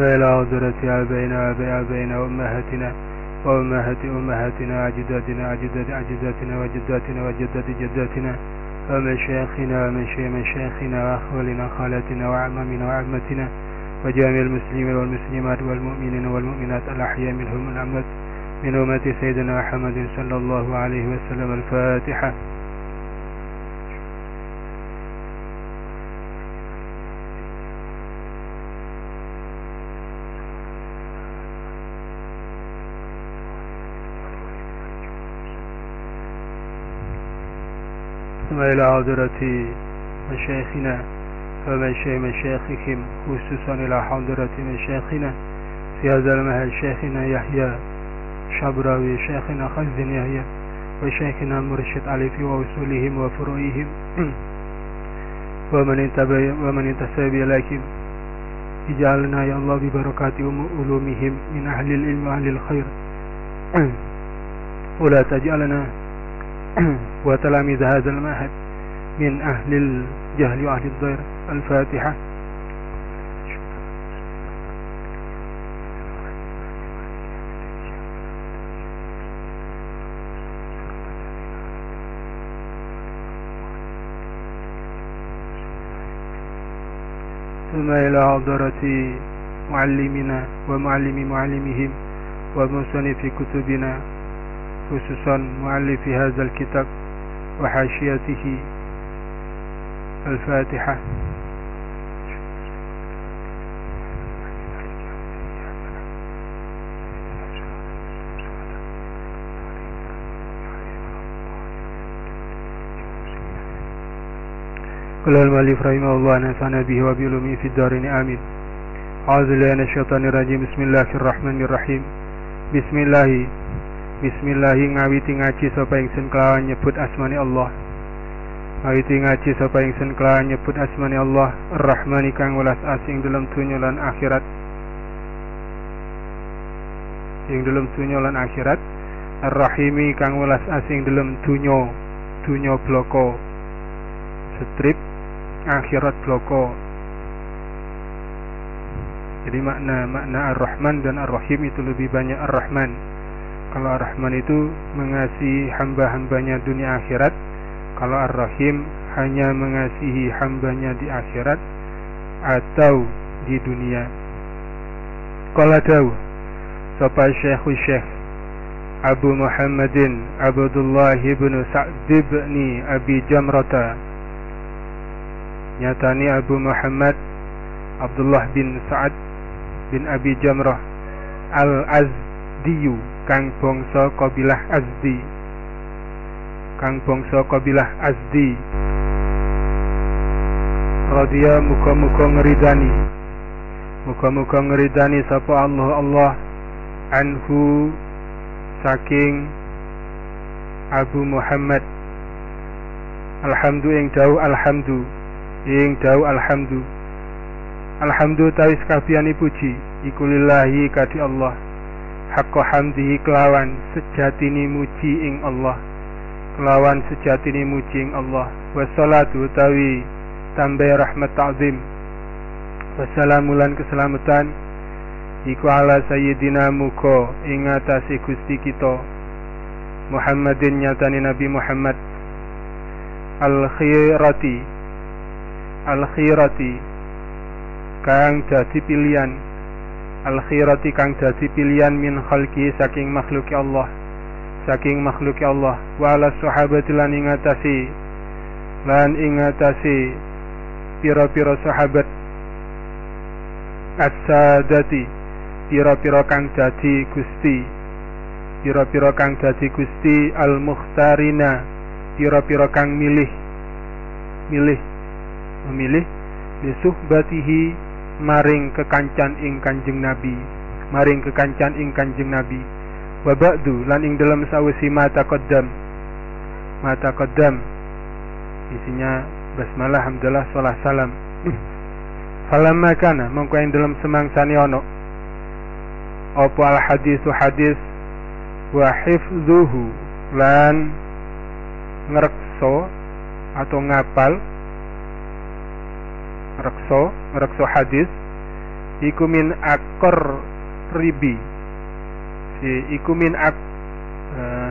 وإلى عذرة آبائنا وآباء آبائنا وأمهاتنا وأمهات أمهاتنا وأجدادنا وأجداد أجدادنا وجداتنا وجدات جداتنا ومشايخنا ومشايخ مشايخنا وأخوالنا خالاتنا وأعمامنا وعمتنا وجميع المسلمين والمسلمات والمؤمنين والمؤمنات الأحياء منهم الأموات من أمة سيدنا محمد صلى الله عليه وسلم الفاتحة. إلى حضرة مشايخنا ومشايخ مشايخهم خصوصا إلى حضرة مشايخنا. في هذا المهل شيخنا يحيى شبراوي شيخنا خزن يحيى وشيخنا مرشد علي في وصولهم وفروعهم. ومن انتبه ومن انتسب إليهم اجعلنا يا الله ببركات علومهم من أهل العلم وأهل الخير. ولا تجعلنا وتلاميذ هذا المعهد من أهل الجهل وأهل الضير. الفاتحة. ثم إلى حضرة معلمنا ومعلم معلمهم ومصنف كتبنا خصوصا مؤلف هذا الكتاب وحاشيته. الفاتحة قال المؤلف رحمه الله نفعنا به وبعلومه في الدارين آمين أعوذ بالله من الشيطان الرجيم بسم الله الرحمن الرحيم بسم الله Bismillah ngawiti ngaji sapa ingsun kelawan nyebut asmani Allah. Ngawiti ngaji sapa ingsun kelawan nyebut asmani Allah, Ar-Rahmani kang welas asing dalam dunya lan akhirat. Ing dalam dunya lan akhirat, Ar-Rahimi kang welas asing dalam dunya, dunya bloko. Strip akhirat bloko. Jadi makna makna Ar-Rahman dan Ar-Rahim itu lebih banyak Ar-Rahman kalau Ar-Rahman itu mengasihi hamba-hambanya dunia akhirat kalau Ar-Rahim hanya mengasihi hambanya di akhirat atau di dunia. Kalau tahu Sapa Syekh Syekh Abu Muhammadin Abdullah ibn Sa'd ibn Abi Jamrata. Nyatani Abu Muhammad Abdullah bin Sa'ad bin Abi Jamrah Al-Azdiyu kang bangsa kabilah Azdi kang bangsa kabilah Azdi. Radhiya muga-muga ngeridani. Muga-muga ngeridani sapa Allah Allah. Anhu saking Abu Muhammad. Alhamdu ing dau alhamdu. Ing dau alhamdu. Alhamdu tawis kabiyane puji. Iku lillahi kadi Allah. Hakka hamdihi kelawan. Sejatini muji ing Allah kelawan sejatini muji ing Allah. Wassalatu utawi tambah rahmat ta'zim. Wassalamulan keselamatan iku ala sayyidina muka ing atase Gusti kita Muhammadin nyatani Nabi Muhammad. Al khirati al khirati kang dadi pilihan. Al khirati kang dadi pilihan min khalqi saking makhluk Allah saking makhluk Allah. Wa ala sahabati lan ingatasi. Lan ingatasi pira-pira sahabat. As-sadati. Pira-pira kang dadi gusti. Pira-pira kang dadi gusti al-mukhtarina. Pira-pira kang milih. Milih. Memilih. Bisuhbatihi maring kekancan ing Kanjeng Nabi. Maring kekancan ing Kanjeng Nabi wa ba'du lan ing dalam sawisi mata qaddam. Mata qaddam. Isinya basmalah hamdalah salah salam. Falamma kana mongko ing dalam semangsane ono apa al hadisu hadis? Wa hifzuhu lan ngrekso atau ngapal. Rekso rekso hadis. Iku min akor ribi si iku min ak uh,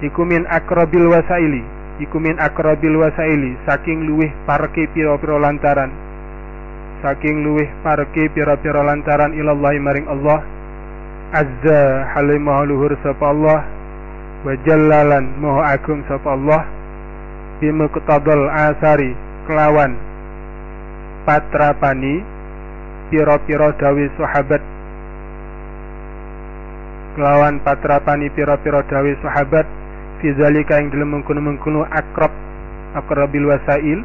iku min akrobil wasaili iku min akrobil wasaili saking luweh parke piro-piro lantaran saking luweh parke piro-piro lantaran ilallahi maring Allah azza halimah luhur sapa Allah wa jallalan agung sapa Allah bimuqtadal asari kelawan patrapani piro-piro dawi sahabat kelawan patrapani piro-piro dawi sahabat fi zalika yang dalam mengkono-mengkono akrab akrabil wasail.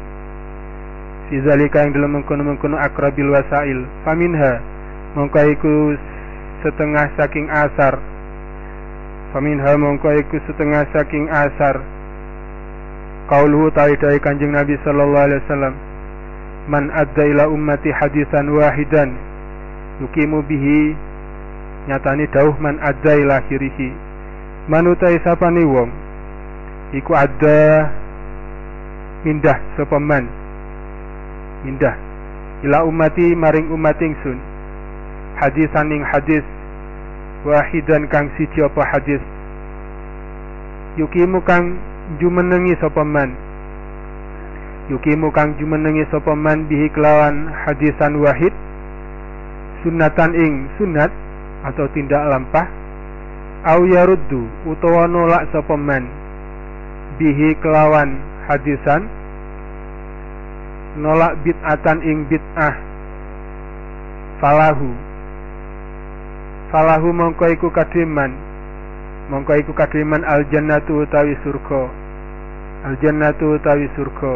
Fi zalika dalam mengkono-mengkono akrabil wasail. Faminha mongko iku setengah saking asar. Faminha mongko iku setengah saking asar. Qauluhu ta'ala kanjeng Nabi sallallahu alaihi wasallam man adda ila ummati hadisan wahidan yukimu bihi nyatani dawuh man adda ila akhirihi. Manutai sapane wong? Iku ada mindah sapa mindah. Ila ummati maring umat ingsun. Hadisan ing hadis. Wahidan kang siji apa hadis? Yukimu kang jumenengi sapa man? Yukimu kang jumenengi sapa bihi kelawan hadisan wahid? Sunatan ing sunat atau tindak lampah au yaruddu utawa nolak sapa man bihi kelawan hadisan nolak bid'atan ing bid'ah falahu. Falahu mongko iku kadiman mongko iku kadiman al jannatu utawi surga. Al jannatu utawi surga.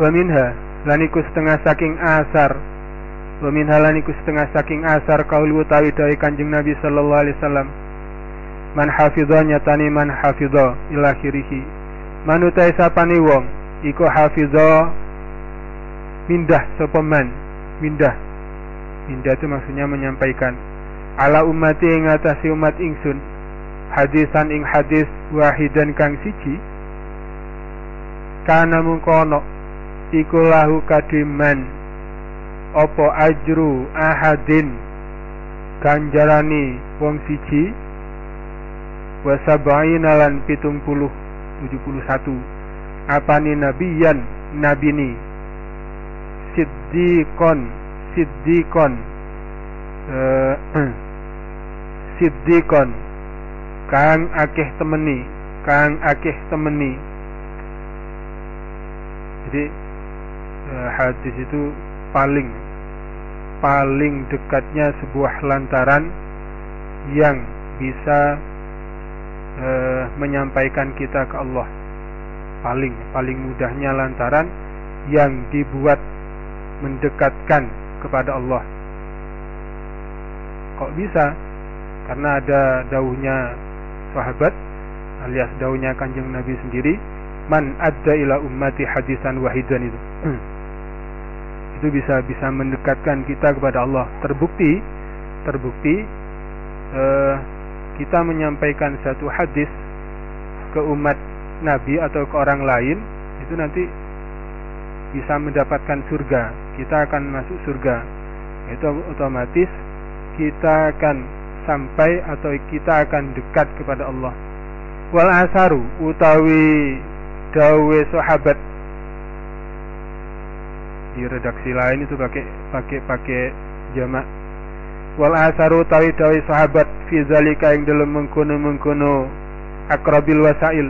Wa minha laniku setengah saking asar wa minha laniku setengah saking asar kaulu utawi dari kanjeng Nabi sallallahu alaihi wasallam. Man hafidha nyatani man hafidha ila akhirih manutai sapani wong iku hafidha mindah sapa man? Mindah. Mindah itu maksudnya menyampaikan. Ala umati ing atasi umat ingsun hadisan ing hadis wahidan kang siji kana mungkono iku lahu kadiman opo ajru ahadin? Ganjarani wong siji. Wa sab'ina lan pitung puluh tujuh puluh satu. Apani nabiyan? Nabini. Siddikon siddikon uh, siddikon kang akeh temeni kang akeh temeni. Jadi Eh, hadis itu paling paling dekatnya sebuah lantaran yang bisa e, menyampaikan kita ke Allah. Paling paling mudahnya lantaran yang dibuat mendekatkan kepada Allah. Kok bisa? Karena ada dauhnya sahabat alias dauhnya kanjeng Nabi sendiri man adda ila ummati hadisan wahidan itu itu bisa bisa mendekatkan kita kepada Allah. Terbukti terbukti uh, kita menyampaikan satu hadis ke umat Nabi atau ke orang lain itu nanti bisa mendapatkan surga. Kita akan masuk surga. Itu otomatis kita akan sampai atau kita akan dekat kepada Allah. Wal asaru utawi dawe sahabat di redaksi lain itu pakai pakai pakai jamak. Wal asaru tawi tawi sahabat fi zalika yang dalam mengkono mengkono akrabil wasail.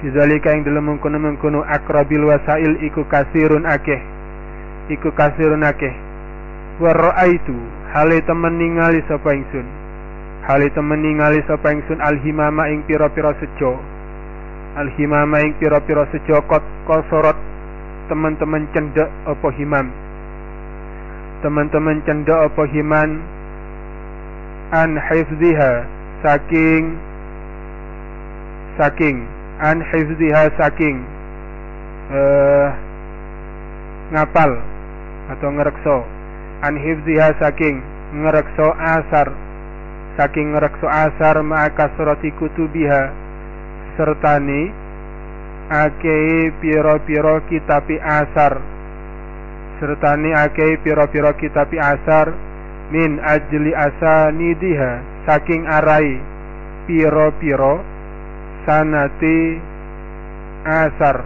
Fi zalika yang dalam mengkono mengkono akrabil wasail iku kasirun akeh. Iku kasirun akeh. Wa raaitu hale temen ningali sapa ingsun? Hale temen ningali sapa ingsun? Al himama ing pira-pira sejo. Al himama ing pira-pira sejo kot kosorot teman-teman cendak apa himam? Teman-teman cendak apa himan an hifziha saking saking. An hifziha saking. Uh, ngapal atau ngerekso. An hifziha saking. Ngerekso asar. Saking ngerekso asar ma'aka surati kutubiha sertani akei piro-piro kitabi asar. Sertani akeh pira-pira kitab asar min ajli asanidiha saking arai pira-pira sanati asar.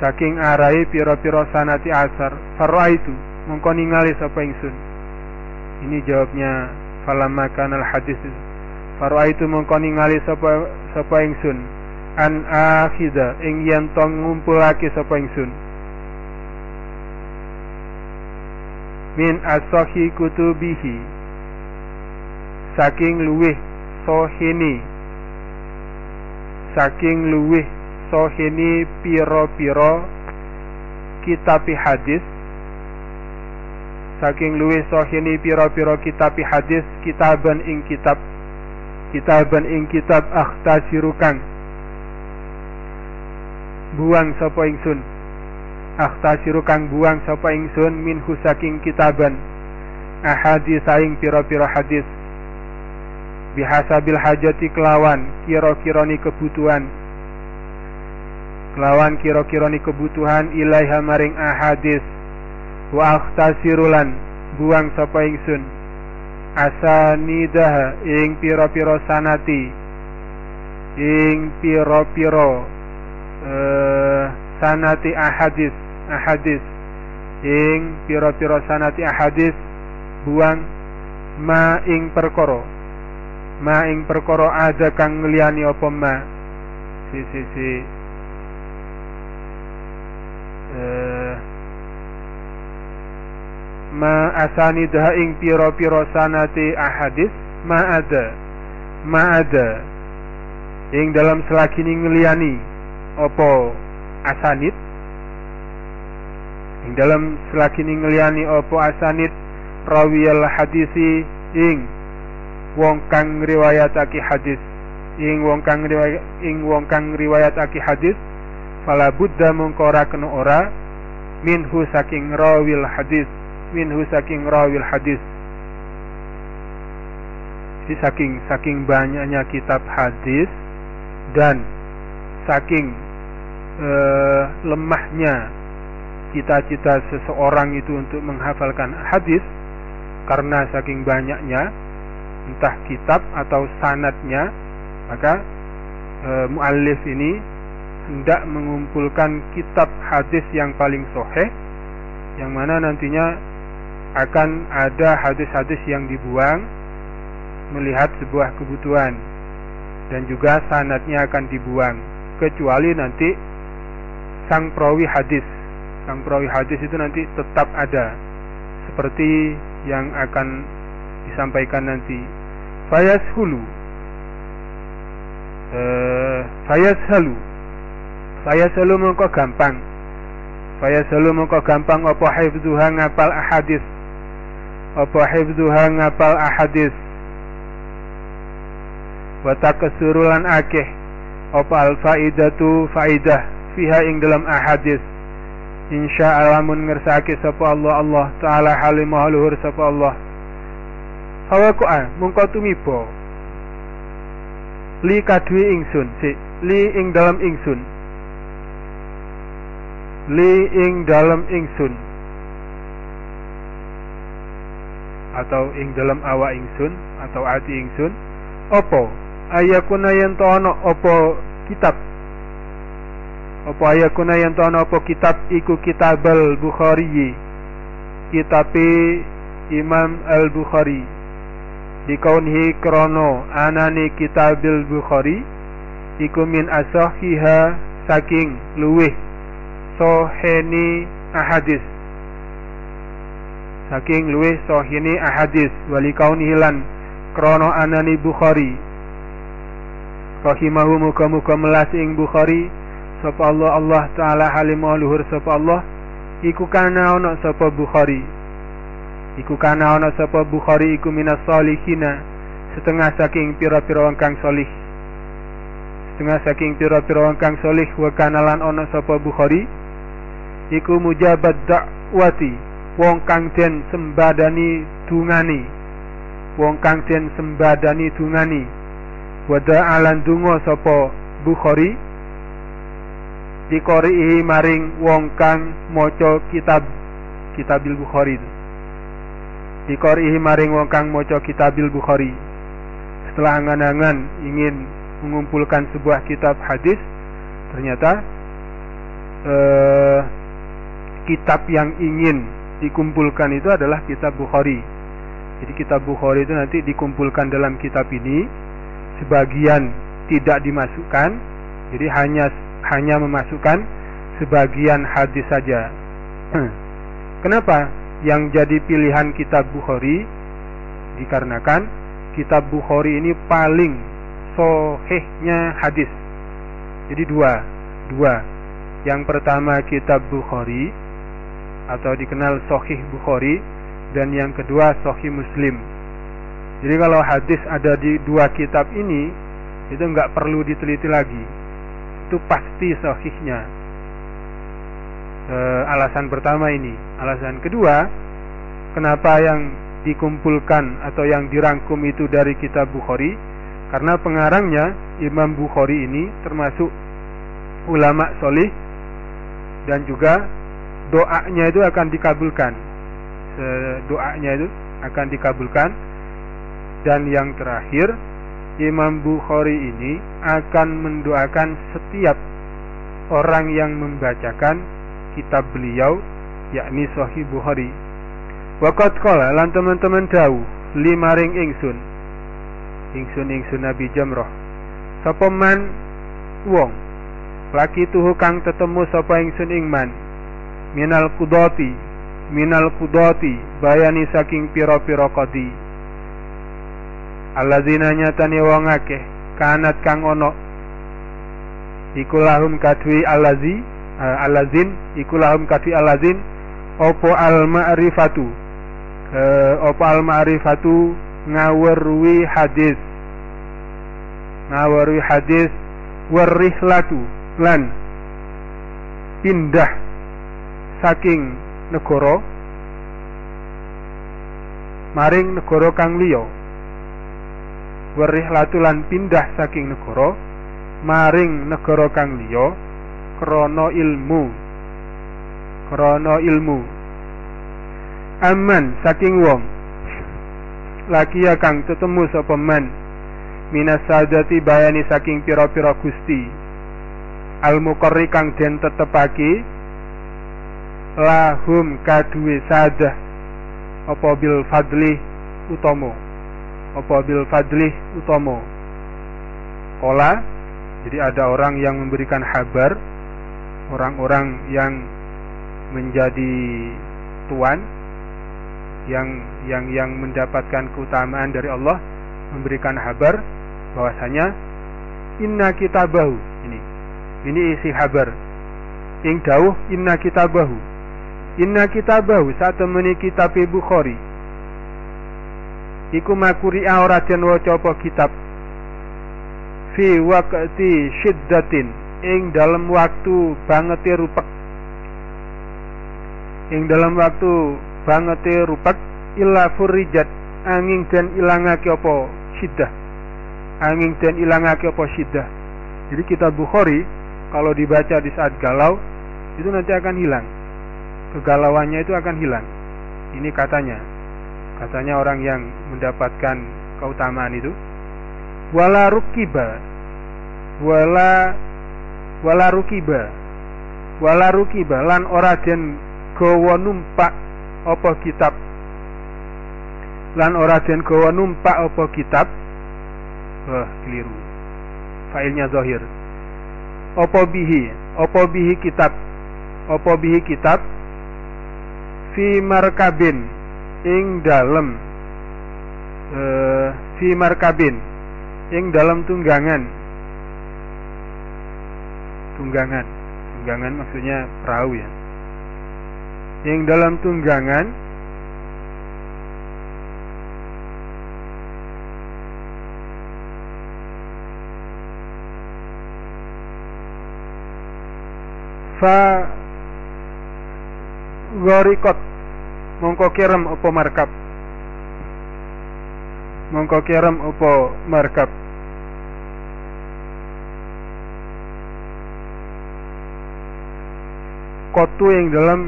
Saking arai pira-pira sanati asar. Faraitu mongko ningali sapa ingsun? Ini jawabnya falamma kana al hadis. Faraitu mongko ningali sapa sapa an akhida ing yen tong ngumpulake sapa ingsun. Min asahi kutubihi. Saking luweh sohini. Saking luweh sohini piro-piro kitabi hadis. Saking luweh sohini piro-piro kitabi hadis kitaban ing kitab. Kitaban ing kitab akhtasirukan buang sapa ingsun. Akhtasiru kang buang sapa ingsun min husaking kitaban. Ahadis saing pira-pira hadis bihasabil hajati kelawan kira-kirani kebutuhan. Kelawan kira-kirani kebutuhan ilaiha maring ahadis wa akhtasirulan buang sapa ingsun. Asanidah ing pira-pira sanati. Ing pira-pira uh, sanati ahadis ahadis. Ing pira-pira sanati ahadis buang ma ing perkara. Ma ing perkara ada kang ngliyani apa ma? Si si si. Uh, ma asani dah ing pira-pira sanati ahadis ma ada. Ma ada. Ing dalam selakini ngliyani apa asanid? Ing dalam selakini ngeliyani opo asanid rawiyal hadisi ing wong kang riwayatake hadis. Ing wong kang riwayat ing wong kang riwayatake hadis fala buddha mungko ora kena ora minhu saking rawil hadis minhu saking rawil hadis. Jadi saking saking banyaknya kitab hadis dan saking uh, lemahnya cita-cita seseorang itu untuk menghafalkan hadis karena saking banyaknya entah kitab atau sanatnya maka e, muallif ini hendak mengumpulkan kitab hadis yang paling soheh yang mana nantinya akan ada hadis-hadis yang dibuang melihat sebuah kebutuhan dan juga sanatnya akan dibuang kecuali nanti sang perawi hadis. Sang perawi hadis itu nanti tetap ada. Seperti yang akan disampaikan nanti. Fayas hulu uh, fayas halu mengko gampang. Fayas halu mengko gampang apa hifdzuha ngapal ahadis? Apa hifdzuha ngapal ahadis? Wa takasurulan akeh apa al faidatu faidah fiha ing dalam ahadis. Insya Allah mun ngersake sapa Allah Allah taala halim luhur sapa Allah. Hawa ah mungko tumiba. Li kadue ingsun si li ing dalam ingsun. Li ing dalam ingsun. Atau ing dalam awa ingsun atau ati ingsun. Opo ayakuna yen ono opo kitab? Apa ayakuna yang tono apa kitab? Iku kitab al-Bukhari. Kitab Imam al-Bukhari. Dikaunhi krono anani kitab al-Bukhari. Iku min asahiha saking luweh soheni ahadis saking luweh soheni ahadis wali kaunihi lan krono anani Bukhari rahimahu muka-muka melas ing Bukhari. Sapa Allah Allah taala halim luhur sapa Allah. Iku kana ana sapa Bukhari. Iku kana ana sapa Bukhari iku minas salihina setengah saking pira-pira wong kang salih. Setengah saking pira-pira wong kang salih wa kana lan ana sapa Bukhari. Iku mujabat dakwati wong kang den sembadani dungani. Wong kang den sembadani dungani wa da'alan dungo sapa Bukhari. Dikorihi maring wong kang maca kitab kitabil Bukhari dikorihi maring wong kang maca kitabil Bukhari. Setelah angan-angan ingin mengumpulkan sebuah kitab hadis ternyata eh, kitab yang ingin dikumpulkan itu adalah kitab Bukhari. Jadi kitab Bukhari itu nanti dikumpulkan dalam kitab ini sebagian tidak dimasukkan jadi hanya hanya memasukkan sebagian hadis saja. Kenapa yang jadi pilihan kitab Bukhari? Dikarenakan kitab Bukhari ini paling sohehnya hadis. Jadi dua, dua. Yang pertama kitab Bukhari atau dikenal Sohih Bukhari dan yang kedua Sohih Muslim. Jadi kalau hadis ada di dua kitab ini itu nggak perlu diteliti lagi itu pasti sahihnya. E, alasan pertama ini. Alasan kedua, kenapa yang dikumpulkan atau yang dirangkum itu dari kitab Bukhari? Karena pengarangnya Imam Bukhari ini termasuk ulama solih dan juga doanya itu akan dikabulkan. Doanya itu akan dikabulkan. Dan yang terakhir, Imam Bukhari ini akan mendoakan setiap orang yang membacakan kitab beliau yakni Sahih Bukhari. Waqat qala lan teman-teman dawuh lima ring ingsun. Ingsun ingsun Nabi Jamrah. Sapa man wong laki tuhu kang tetemu sapa ingsun ingman minal kudoti minal kudoti bayani saking pira-pira qadi alladzina nyatani wong akeh kanat kang ono iku lahum kadwi allazi uh, allazin iku lahum kadwi allazin opo al ma'rifatu uh, opo al ma'rifatu ngawerwi hadis. Ngawerwi hadis. Warihlatu lan pindah saking negara. Maring negara kang liya werihlatu lan pindah saking negara maring negara kang liya krana ilmu. Krana ilmu. Aman saking wong. Laki kang tetemu sapa man. Minas sadati bayani saking pira-pira gusti. Al muqarri kang den tetepake lahum kaduwe sadah apa bil fadli utama apa bil fadlih utomo? Kola jadi ada orang yang memberikan kabar orang-orang yang menjadi tuan yang yang yang mendapatkan keutamaan dari Allah memberikan kabar bahwasanya inna kitabahu ini ini isi kabar. Ing dawuh inna kitabahu. Inna kitabahu saat temani kitab Bukhari iku makuri ora den waca kitab? Fi waqti syiddatin. Ing dalam waktu banget rupek. Ing dalam waktu banget rupek illa furijat. Angin dan ilangake apa syiddah? Angin dan ilangake apa syiddah? Jadi kitab Bukhari kalau dibaca di saat galau itu nanti akan hilang. Kegalauannya itu akan hilang. Ini katanya katanya orang yang mendapatkan keutamaan itu wala rukiba. Wala wala rukiba. Wala rukiba. Lan ora den gawa numpak apa kitab. Lan ora den gawa numpak apa kitab. Wah keliru. Failnya zahir. Apa bihi? Apa bihi kitab? Apa bihi kitab? Fi markabin ing dalam uh, fi markabin. Ing dalam tunggangan. Tunggangan. Tunggangan maksudnya perahu ya. Ing dalam tunggangan fa gorikot mongko kiram apa markab? Mongko kiram apa markab? Kotu yang dalam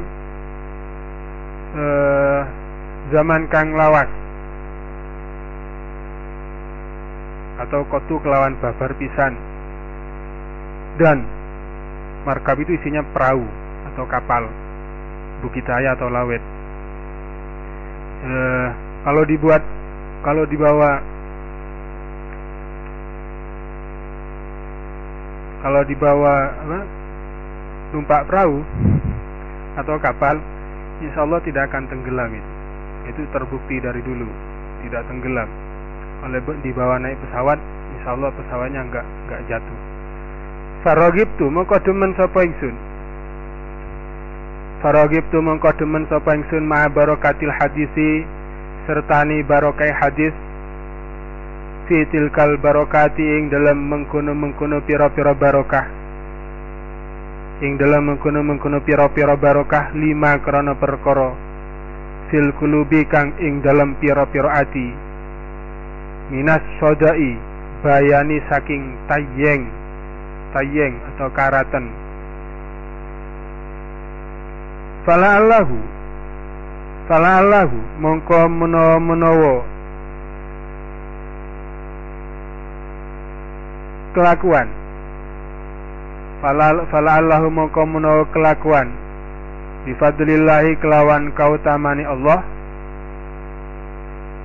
uh, zaman kang lawas atau kotu kelawan babar pisan. Dan markab itu isinya perahu atau kapal bukit raya atau lawet uh, kalau dibuat kalau dibawa kalau dibawa apa, numpak perahu atau kapal, insya Allah tidak akan tenggelam itu. Itu terbukti dari dulu, tidak tenggelam. Kalau dibawa naik pesawat, insya Allah pesawatnya enggak enggak jatuh. Farogib tu mengko demen sapa ingsun. Farogib tu mengko demen sapa ingsun ma barokatil hadisi sertani barokai hadis. Fi tilkal barokati ing dalam mengkono-mengkono pira-pira barokah. Ing dalam mengkono-mengkono pira-pira barokah lima krana perkara. Fil kulubi kang ing dalam pira-pira ati. Minas sodai bayani saking tayeng tayeng atau karatan fala allahu fala allahu mongko menawa-menawa. Kelakuan. Fala Allahu mongko menawa kelakuan. Bifadlillahi kelawan kautamani Allah.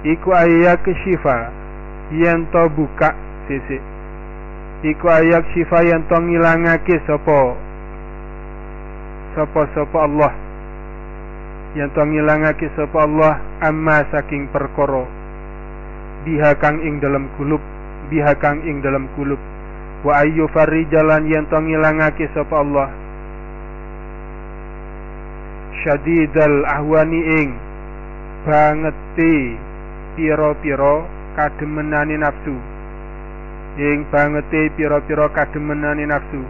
Iku ayak syifa. Yen to buka sisi iku ayak syifa yen to ngilangake sapa? Sapa sapa Allah yen to ngilangake sapa Allah amma saking perkara. Biha kang ing dalam kulub biha kang ing dalam kulub wa ayyu jalan yen to ngilangake sapa Allah. Syadidal ahwani ing bangeti pira-pira kademenane nafsu. Ing bangeti pira-pira kademenane nafsu.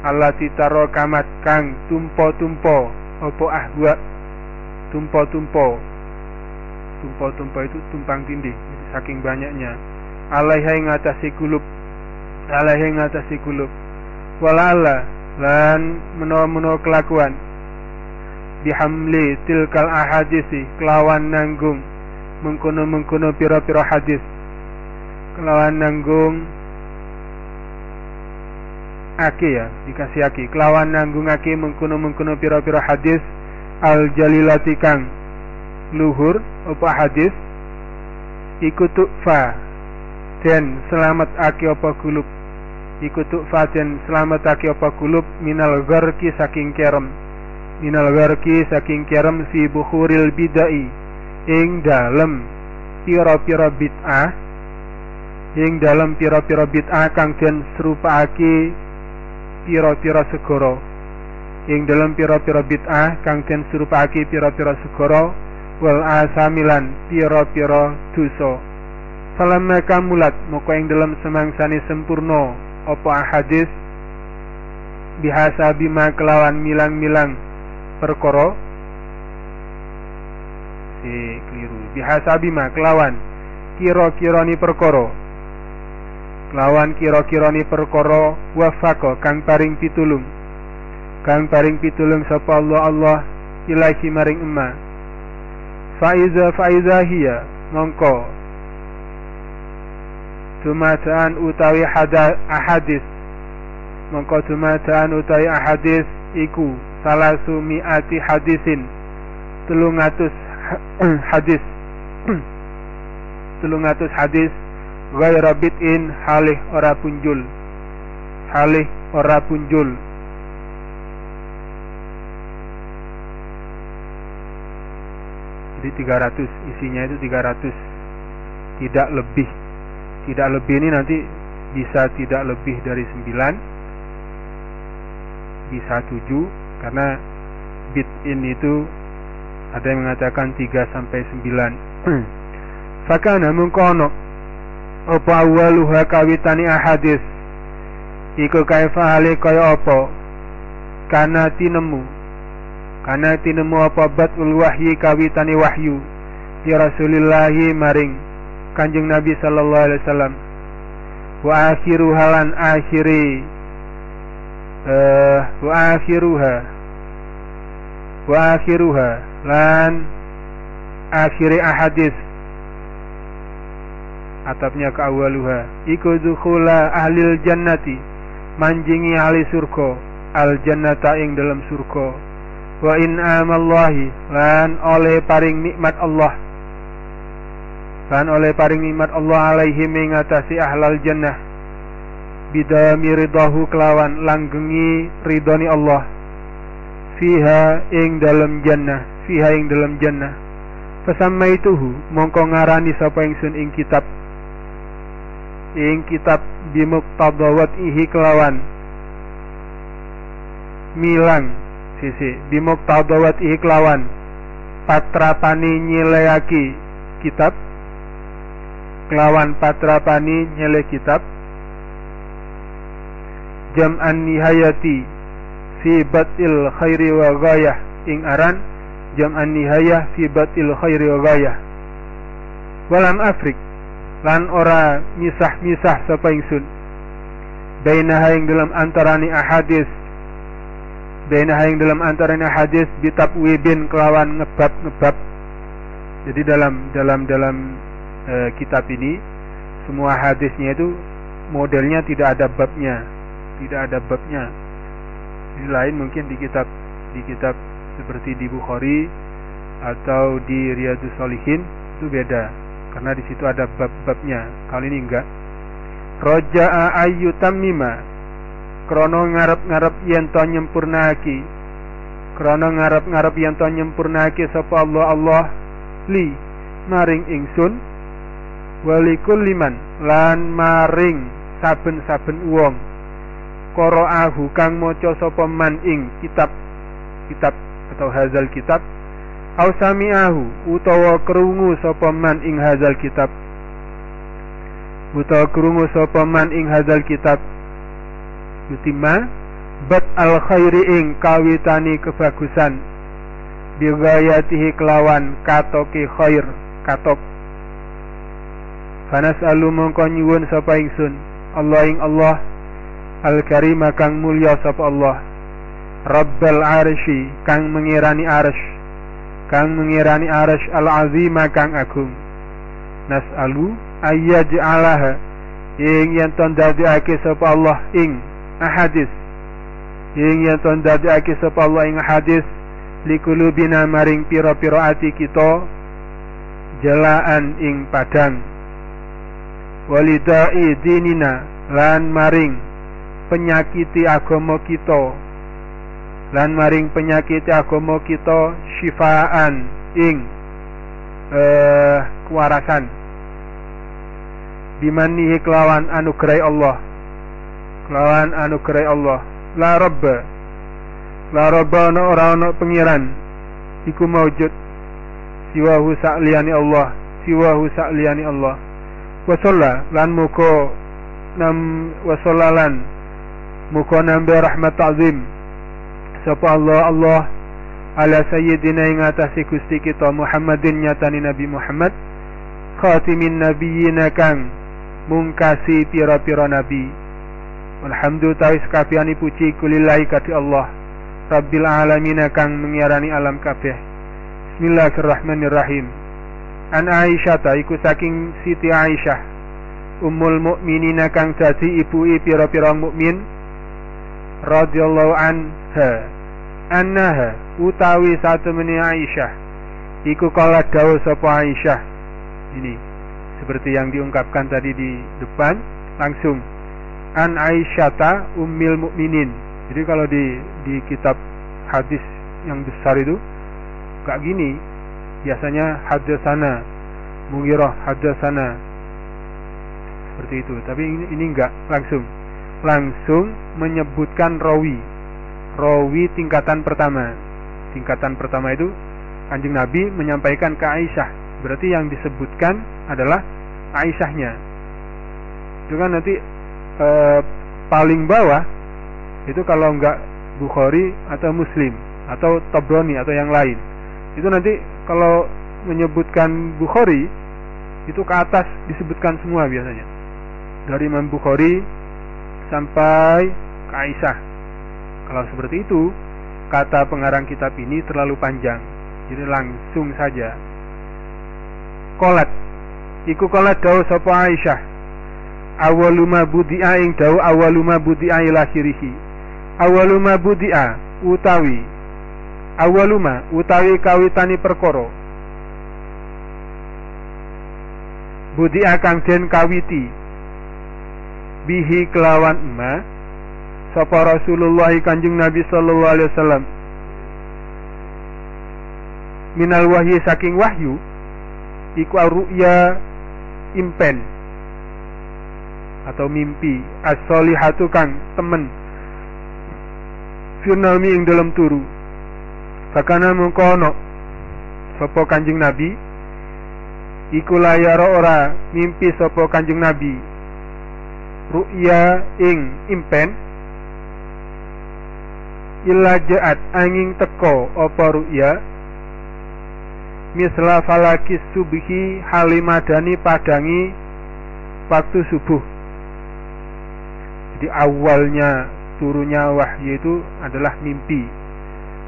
Allah titaro kamat kang tumpo-tumpo apa ahwa tumpo-tumpo tumpo-tumpo itu tumpang tindih saking banyaknya. Alaiha ing atase kulub alaihi ngatasi kulub walala lan menawa-menawa kelakuan. Bihamli tilkal ahadisi kelawan nanggung. Mengkono-mengkono pira-pira hadis. Kelawan nanggung aki ya dikasih aki. Kelawan nanggung aki mengkono-mengkono pira-pira hadis al jalilati kang. Luhur apa hadis? Ikutuk fa dan selamat aki apa kulub iku fatin selamatake apa kulub minal gharki saking kerem. Minal gharki saking kerem fi bukhuril bidai ing dalem pira-pira bid'ah ing dalem pira-pira bid'ah kang den serupaake pira-pira segara ing dalem pira-pira bid'ah kang den serupaake pira-pira segara wal asamilan pira-pira dosa. Falamma kamulat moko ing dalam semangsane sempurna apa hadis bihasa bima kelawan milang-milang perkara. Si keliru. Bihasa bima kelawan kira-kira ni perkara. Kelawan kira-kira ni perkara wafako kang paring pitulung kang paring pitulung sapa Allah Allah ilahi maring emma faiza faiza hiya mongko. Tumataan utawi ahadis. Mongko tumataan utawi ahadis iku salah sumiati hadisin. Telungatus hadis. Telungatus hadis. Ghaira bid'in halih ora punjul. Halih ora punjul jadi 300 isinya itu 300 tidak lebih. Tidak lebih ini nanti bisa tidak lebih dari 9 bisa 7 karena bit in itu ada yang mengatakan 3 sampai 9 fakana mengkono apa awaluha kawitani ahadis? Iku kaifa hale kaya apa? Kana tinemu kana tinemu apa batul wahyi kawitani wahyu ya Rasulillahi maring Kanjeng Nabi sallallahu alaihi wasallam. Wa akhiru halan akhiri uh, wa akhiruha wa akhiruha lan akhiri ahadis. Atapnya ke awaluha iku dukhula ahlil jannati manjingi ahli surga. Al jannata ing dalam surga wa in amallahi lan oleh paring nikmat Allah. Lan oleh paring nikmat Allah alaihi mengatasi ahlal jannah. Bidami ridahu kelawan langgengi ridhoni Allah. Fiha ing dalam jannah fiha ing dalam jannah. Ituhu mongko ngarani sapa ingsun ing kitab. Ing kitab bimuktadawat ihi kelawan. Milang sisi. Bimuktadawat ihi kelawan patrapani nyileaki kitab. Kelawan patrapani nyele kitab. Jam'an nihayati fi batil khairi wa ghayah. Ing aran jam'an nihayah fi batil khairi wa ghayah. Walam afrik lan ora misah-misah sapa ingsun. Bainaha ing dalam antarani ahadis bainaha ing dalam antarani ahadis bitab wibin kelawan ngebab-ngebab. Jadi dalam dalam dalam e, kitab ini semua hadisnya itu modelnya tidak ada babnya. Tidak ada babnya. Di lain mungkin di kitab di kitab seperti di Bukhari atau di Riyadus Solihin itu beda. Karena di situ ada bab-babnya. Kali ini enggak. Roja'a ayu krono ngarep-ngarep yen to nyempurnaki. Krono ngarep-ngarep yen to nyempurnaki sapa Allah Allah li maring ingsun. Walikul liman lan maring saben-saben wong. Qara'ahu kang maca sapa man ing kitab kitab atau hazal kitab. Au sami'ahu utawa krungu sapa man ing hadzal kitab. Utawa krungu sapa man ing hadzal kitab yutima bat al khairi ing kawitani kebagusan. Bigayatihi kelawan katoki khair katok. Fanas alu mongko nyuwun sapa ingsun. Allah ing Allah Al Karim kang mulya sapa Allah. Rabbal arsy kang mengirani arsy kang mengirani arash al-azima kang agung. Nas'alu ayyaj'alaha ing yen ton dadekake sapa Allah ing ahadis ing yen ton dadekake sapa Allah ing hadis likulubina maring pira-pira ati kita jelaan ing padang. Walidai dinina lan maring penyakiti agama kita lan maring penyakit agama kita syifaan ing eh, kewarasan. Bimanihi kelawan anugerah Allah kelawan anugerah Allah. La rabba. La rabba ana ora ana pengiran iku maujud. Siwahu sa'liyani Allah. Siwahu sa'liyani Allah. Wa lan muko nam wa lan. Muko nambe rahmat ta'zim. Sapa Allah Allah ala sayyidina ing atase Gusti kita Muhammadin nyatani Nabi Muhammad. Khatimin nabiyina kang mungkasi pira-pira nabi Alhamdulillah tawis kafiani puji kulillahi kati Allah. Rabbil alamin kang mengiarani alam kabeh. Bismillahirrahmanirrahim. An Aisyah ta iku saking Siti Aisyah. Ummul mukminina kang dadi ibu pira-pira mukmin. Radhiyallahu anha. Annaha utawi satu meni Aisyah. Iku kala dawuh sapa Aisyah. Ini seperti yang diungkapkan tadi di depan langsung an Aisyata ummil mukminin jadi kalau di di kitab hadis yang besar itu gak gini. Biasanya hadasana mungirah hadasana. Seperti itu. Tapi ini, ini enggak langsung. Langsung menyebutkan rawi. Rawi tingkatan pertama. Tingkatan pertama itu anjing Nabi menyampaikan ke Aisyah. Berarti yang disebutkan adalah Aisyahnya. Itu kan nanti e, paling bawah itu kalau enggak Bukhari atau Muslim atau Tabrani atau yang lain itu nanti kalau menyebutkan Bukhari itu ke atas disebutkan semua biasanya dari Imam Bukhari sampai ke Aisyah. Kalau seperti itu, kata pengarang kitab ini terlalu panjang. Jadi langsung saja. Kolat. Iku kolat dawu sapa Aisyah. Awaluma budi'a ing dawu awaluma budi'a ila kirihi. Awaluma budi'a utawi. Awaluma utawi kawitani perkoro. Budi'a kang den kawiti. Bihi kelawan emas sapa Rasulullah Kanjeng Nabi sallallahu alaihi wasallam minal wahyi saking wahyu iku ru'ya impen atau mimpi. As-solihatu kang temen. Firnami ing dalam turu. Sakana mengkono sapa kanjeng nabi? Iku layara ora mimpi sapa kanjeng nabi. Ru'ya ing impen. Illa jaat angin teko apa ru'ya? Misla falakis subhi halimadani padangi waktu subuh jadi awalnya turunnya wahyu itu adalah mimpi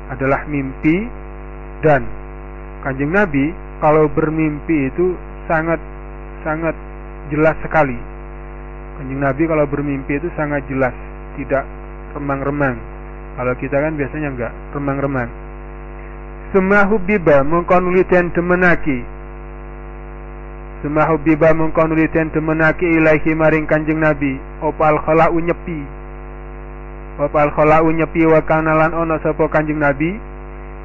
adalah mimpi dan kanjeng Nabi kalau bermimpi itu sangat sangat jelas sekali kanjeng Nabi kalau bermimpi itu sangat jelas tidak remang-remang kalau kita kan biasanya enggak remang-remang. Semahu biba mengkonuliten demenaki. Semahu biba mengkonuliten demenaki ilahi maring kanjeng Nabi. Opal khala'u nyepi. Opal khala'u nyepi wa kanalan ono sopo kanjeng Nabi.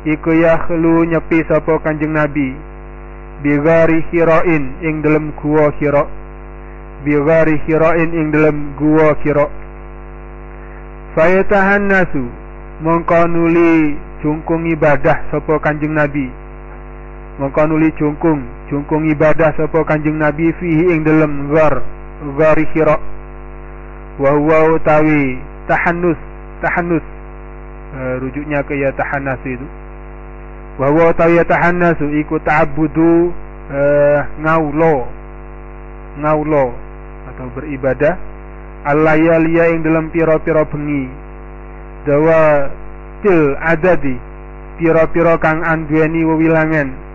Iku yakhlu nyepi sopo kanjeng Nabi. Bigari hiroin ing dalam gua hiro. Bigari hiroin ing dalam gua hiro Fayatahan nasu mongko nuli jungkung ibadah sapa Kanjeng Nabi. Mongko nuli jungkung, jungkung ibadah sapa Kanjeng Nabi fihi ing dalem ghar, ghar Hira. Wa huwa utawi tahannus, tahannus. E, rujuknya ke ya tahannas itu. Wa huwa utawi ya tahannas iku ta'abbudu e, ngaulo. Ngaulo atau beribadah alayaliya ing dalam piro-piro bengi dawa til adadi piro-piro kang andueni wewilangan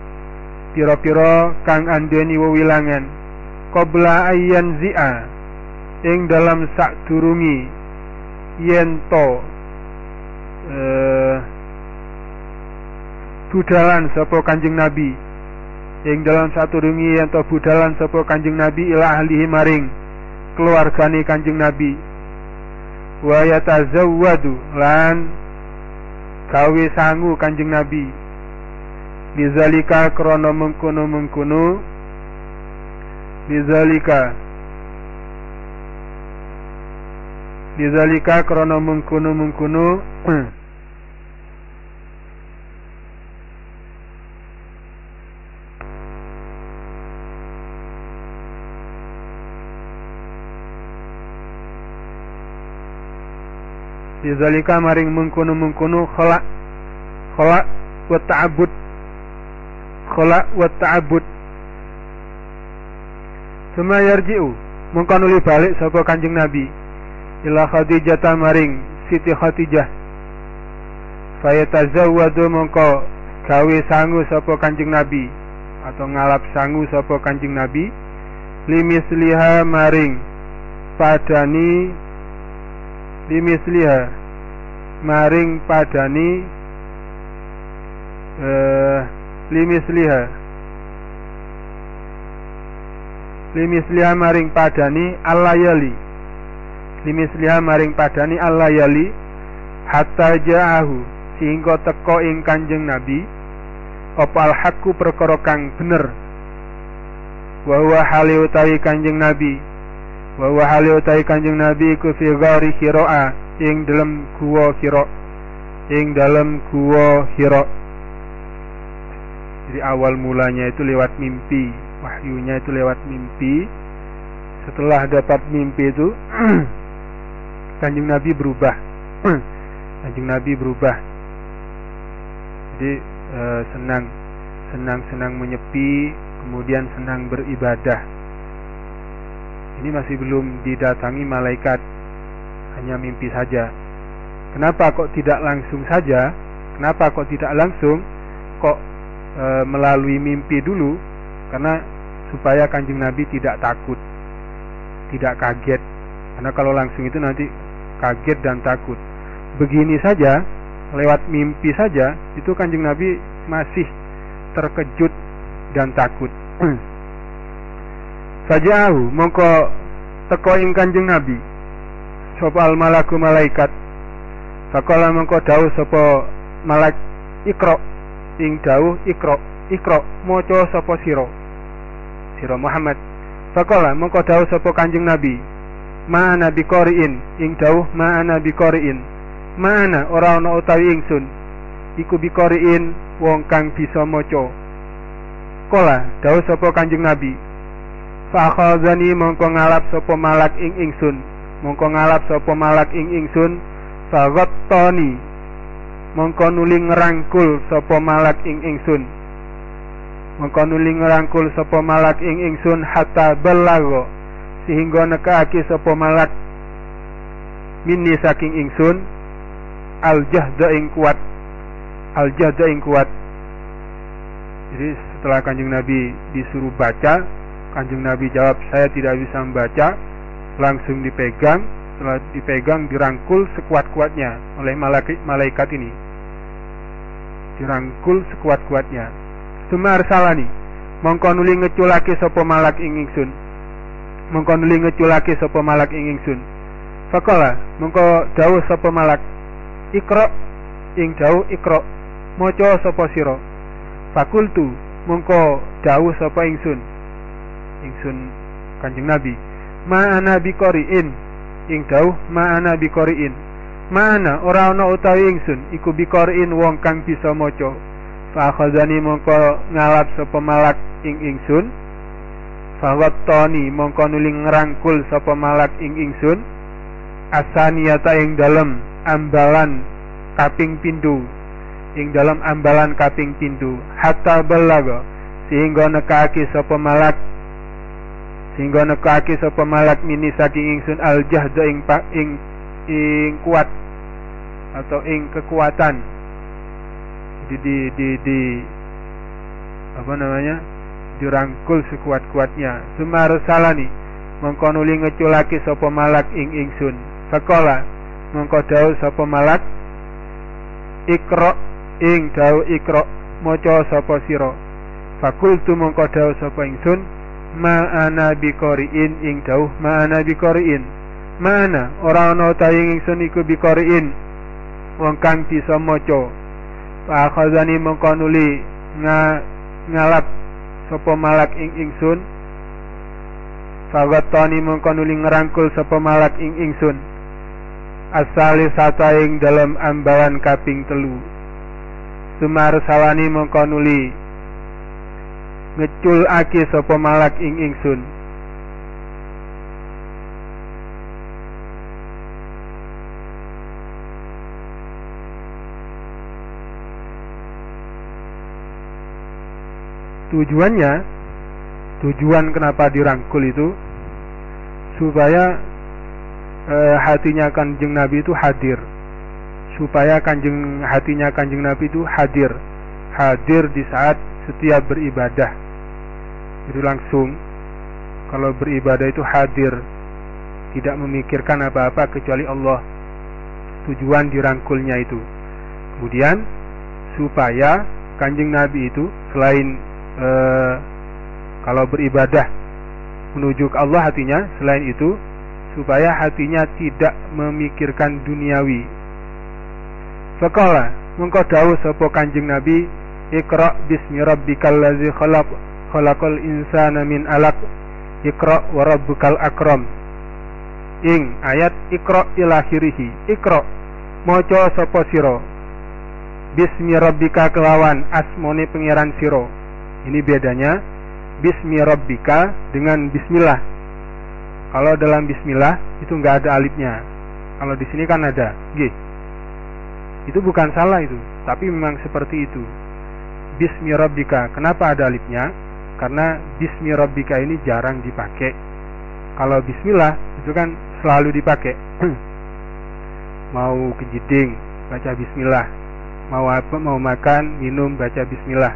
piro-piro kang andueni wewilangan. Qabla ayyan zi'a ing dalam sak durungi yento eh, budalan sapa kanjeng nabi. Ing dalam satu dungi yento budalan sapa kanjeng nabi ila ahlihi maring keluargane Kanjeng Nabi. Wa yatazawwadu lan gawe sangu Kanjeng Nabi bizalika krana mengkono-mengkono bizalika. Bizalika krana mengkono-mengkono Bizalika maring mengkono-mengkono khala khala wa ta'abbud khala wa ta'abbud. Suma yarji'u. Mengkono li balik sapa Kanjeng Nabi. Ila Khadijah maring Siti Khadijah. Fayatazawwadu mongko gawe sangu sapa Kanjeng Nabi atau ngalap sangu sapa Kanjeng Nabi. Limisliha maring padani. Bimisliha maring padani. Eh, limisliha limisliha maring padani allayali. Limisliha maring padani allayali. Hatta ja'ahu. Sehingga teko ing kanjeng nabi. Opal hakku perkara kang bener? Wa huwa kanjeng nabi. Wa huwa kanjeng nabi ku fi hiro'a ing dalam gua hiro ing dalam gua hiro jadi awal mulanya itu lewat mimpi. Wahyunya itu lewat mimpi. Setelah dapat mimpi itu kanjeng nabi berubah. Kanjeng nabi berubah. Jadi e, senang. Senang senang menyepi kemudian senang beribadah. Ini masih belum didatangi malaikat. Hanya mimpi saja. Kenapa kok tidak langsung saja? Kenapa kok tidak langsung? Kok e, melalui mimpi dulu karena supaya kanjeng Nabi tidak takut tidak kaget. Karena kalau langsung itu nanti kaget dan takut. Begini saja lewat mimpi saja itu kanjeng Nabi masih terkejut dan takut. Fajahu mongko teko ing Kanjeng Nabi. Sapa al malaku malaikat? Fakala mongko dawuh sapa malak ikra ing dawuh ikra ikra maca sapa sira? Sira Muhammad. Fakala mongko dawuh sapa Kanjeng Nabi? Ma'ana biqari'in ing dawuh ma'ana biqari'in Ma'ana ora ana utawi ingsun. Iku biqari'in wong kang bisa maca. Kala dawuh sapa Kanjeng Nabi? Fakhazani mongko ngalap sapa malak ing ingsun. Mongko ngalap sapa malak ing ingsun. Faghattani mongko nuli ngrangkul sapa malak ing ingsun mongko nuli ngrangkul sapa malak ing ingsun hatta balago sehingga nekake sapa malak minni saking ingsun al jahda ing kuat al jahda ing kuat jadi setelah kanjeng Nabi disuruh baca Kanjeng Nabi jawab, saya tidak bisa membaca. Langsung dipegang, setelah dipegang dirangkul sekuat-kuatnya oleh malaikat, ini. Dirangkul sekuat-kuatnya. Sumar salani, mongko nuli ngeculake sapa malak ing ingsun. Mongko nuli ngeculake sapa malak ing ingsun. Fakola, mongko dawuh sapa malak, ikro ing dawuh ikro, maca sapa sira. Fakultu, mongko dawuh sapa ingsun ingsun Kanjeng Nabi ma'ana biqoriin ing dawuh ma'ana biqoriin ma'ana ora ana utawi ingsun iku biqoriin wong kang bisa maca. Fa mongko ngalap sapa malak ing ingsun. Fawattani mongko nuling ngrangkul sapa malak ing ingsun. Asaniyata ing dalem ambalan kaping pindu. Ing dalam ambalan kaping pindu. Hatta balaga sehingga nekake sapa malak sehingga nekake sapa malak mini saking ingsun al jahda ing ing ing kuat atau ing kekuatan. Di di di, di apa namanya dirangkul sekuat-kuatnya. Sumar salani mongko nuli ngeculake sapa malak ing ingsun. Fakola mongko dawuh sapa malak ikra ing dawuh ikra maca sapa sira. Fakultu mongko dawuh sapa ingsun ma ana biqariin ing dawuh ma ana biqariin mana ora ana ta ing ingsun iku biqariin wong kang bisa maca. Fa khazani mongko nuli nga, ngalap sapa malak ing ingsun. Fagatani mongko nuli ngerangkul sapa malak ing ingsun. Asali sata ing dalam ambalan kaping telu. Sumar sawani mongko nuli ngecul ake sapa malak ing ingsun. Tujuannya tujuan kenapa dirangkul itu? Supaya e, hatinya kanjeng Nabi itu hadir. Supaya kanjeng hatinya kanjeng Nabi itu hadir. Hadir di saat setiap beribadah itu langsung. Kalau beribadah itu hadir. Tidak memikirkan apa-apa kecuali Allah. Tujuan dirangkulnya itu. Kemudian supaya kanjeng Nabi itu selain e, kalau beribadah menuju ke Allah hatinya selain itu supaya hatinya tidak memikirkan duniawi. Fakala mengko dawuh sapa Kanjeng Nabi Iqra bismi rabbikal ladzi khalaq khalaqal insana min alaq. Iqra wa rabbukal akram. Ing ayat Iqra ilahirihi Iqra. Maca sapa sira? Bismi rabbika kelawan asmone pengiran sira. Ini bedanya Bismi rabbika dengan bismillah. Kalau dalam bismillah itu nggak ada alifnya. Kalau di sini kan ada G. Itu bukan salah itu Tapi memang seperti itu. Bismi rabbika. Kenapa ada alifnya? Karena bismi rabbika ini jarang dipakai. Kalau bismillah itu kan selalu dipakai. Mau ke baca bismillah. mau apa mau makan minum baca bismillah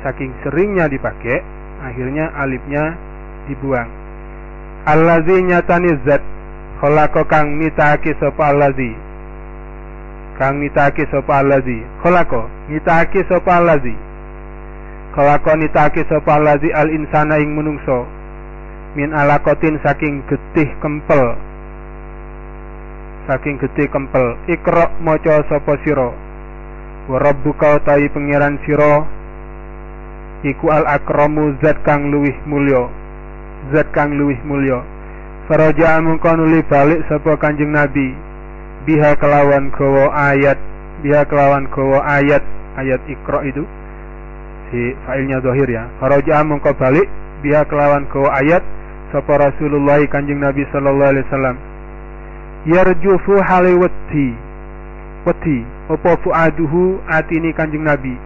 saking seringnya dipakai akhirnya alifnya dibuang allazi nyatani zat khalaqo kang nitake sapa allazi kang nitake sapa allazi khalaqo nitake sapa allazi khalaqo nitake sapa allazi al insana ing menungso. Min alakotin saking getih kempel. Saking getih kempel. Ikra maca sapa sira. Wa rabbuka utawi pangeran sira iku al akramu zat kang luwih mulya. Zat kang luwih mulya. Faraja mengko nuli balik sapa kanjeng nabi. Biha kelawan gawa ayat. Biha kelawan gawa ayat. Ayat ikra itu si failnya zahir ya. Faraja mengko balik biha kelawan gawa ayat sapa Rasulullah Kanjeng Nabi sallallahu alaihi wasallam. Yarjufu hale wedi wedi apa fuaduhu atini Kanjeng Nabi.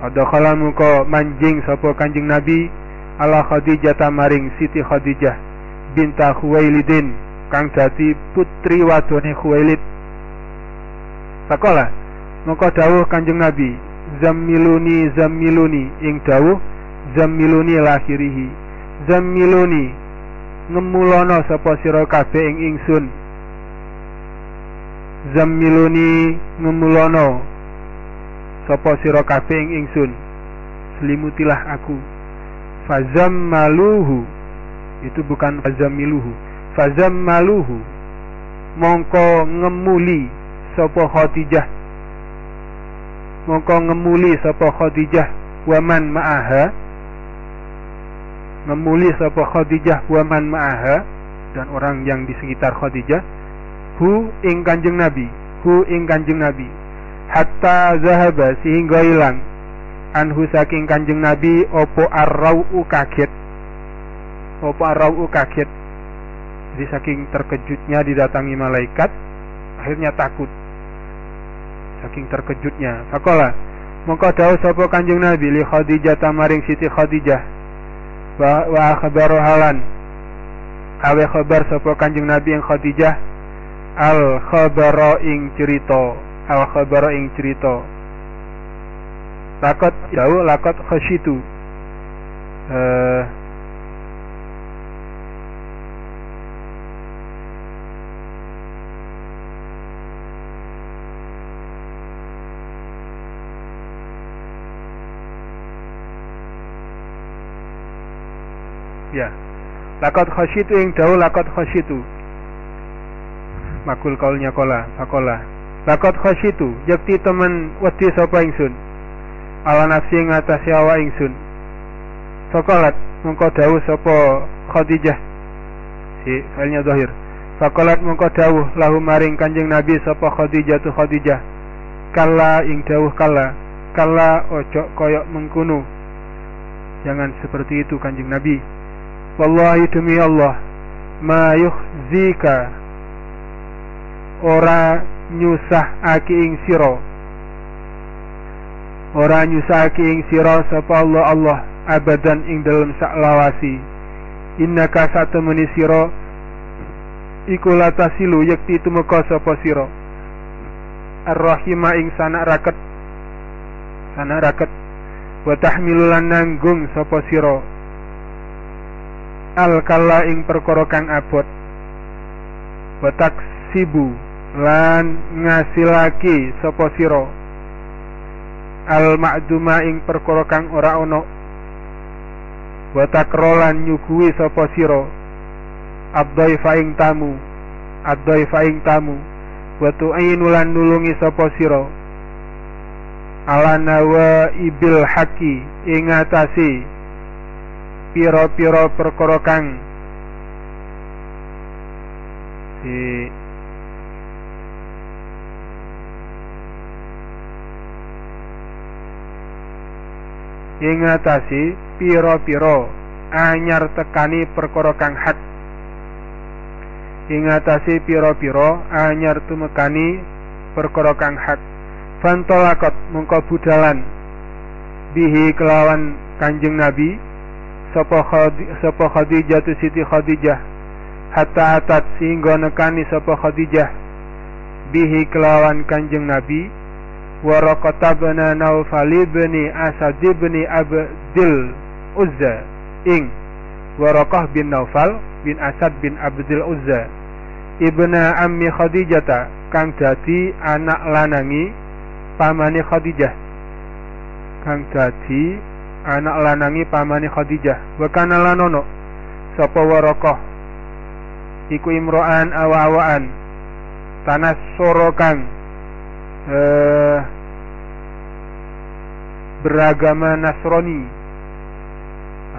Ada kalamu ko manjing sapa Kanjeng Nabi ala Khadijah tamaring Siti Khadijah binta Khuwailidin kang dadi putri wadone Khuwailid. Sakola moko dawuh Kanjeng Nabi zammiluni zammiluni. Ing dawuh zammiluni lahirihi. Zammiluni ngemulono sapa sira kabeh ing ingsun. Zammiluni ngemulono sapa sira kabeh ing ingsun. Selimutilah aku. Fazammaluhu. Itu bukan fazammiluhu. Fazammaluhu. Mongko ngemuli sapa Khadijah mongko ngemuli sapa Khadijah waman ma'aha. Memuli sapa Khadijah wa man ma'aha dan orang yang di sekitar Khadijah. Hu ing Kanjeng Nabi hu ing Kanjeng Nabi. Hatta zahaba sehingga hilang. Anhu saking Kanjeng Nabi opo arrau kaget. Opo arrau kaget. Jadi saking terkejutnya didatangi malaikat akhirnya takut saking terkejutnya. Fakola mongko dawuh sapa Kanjeng Nabi li Khadijah tamaring Siti Khadijah? Wa, khabaru halan. Awe khabar sapa Kanjeng Nabi yang Khadijah? Al khabara ing cerita. Al khabara ing cerita. Lakot jauh lakot khasyitu. Uh, ya lakot khasyitu ing dawu lakot khasyitu. Makul kaulnya kola fakola. Lakot khasyitu yakti temen wedi sapa ingsun? Ala nafsi ing atas awa ingsun. Fakolat mengko dawu sapa khadijah. Si filenya zahir. Fakolat mengko dawuh lahu maring kanjeng nabi sapa khadijah tu khadijah. Kala ing dawuh kala kala ojo koyok mengkunu. Jangan seperti itu kanjeng nabi Wallahi demi Allah ma yukhzika ora nyusah aki ing sira. Ora nyusah aki ing sira sapa Allah Allah abadan ing dalam sak lawasi. Innaka satemeni sira iku latasilu yakti tumeka sapa sira. Ar-rahima ing sanak raket sanak raket. Wa tahmilulan nanggung sapa sira al kala ing perkara kang abot. Watak sibu lan ngasilake sapa sira. Al ma'duma ing perkara kang ora ana. Watak rolan nyuguhi sapa sira. Abdaifa ing tamu abdaifa ing tamu. Wa tu'inu lan nulungi sapa sira. Ala nawa ibil haki ing atase piro-piro perkara kang si ingatasi piro-piro anyar tekani perkara kang hak ingatasi piro-piro anyar tumekani perkara kang hak fantolakot mengko budalan. Bihi kelawan kanjeng nabi sapa sapa Khadijah tu Siti Khadijah. Hatta atat sehingga nekani sapa Khadijah. Bihi kelawan Kanjeng Nabi. Waraqah bin Naufal bin Asad bin Abdul Uzza. Ing. Waraqah bin Naufal bin Asad bin Abdul Uzza. Ibna ammi Khadijah kang dadi anak lanangi pamane Khadijah. Kang dadi anak lanangi pamane Khadijah. Wa kana lanono sapa Waraqah iku imro'an awa-awaan. Tanah soro kang. Eh, beragama Nasrani.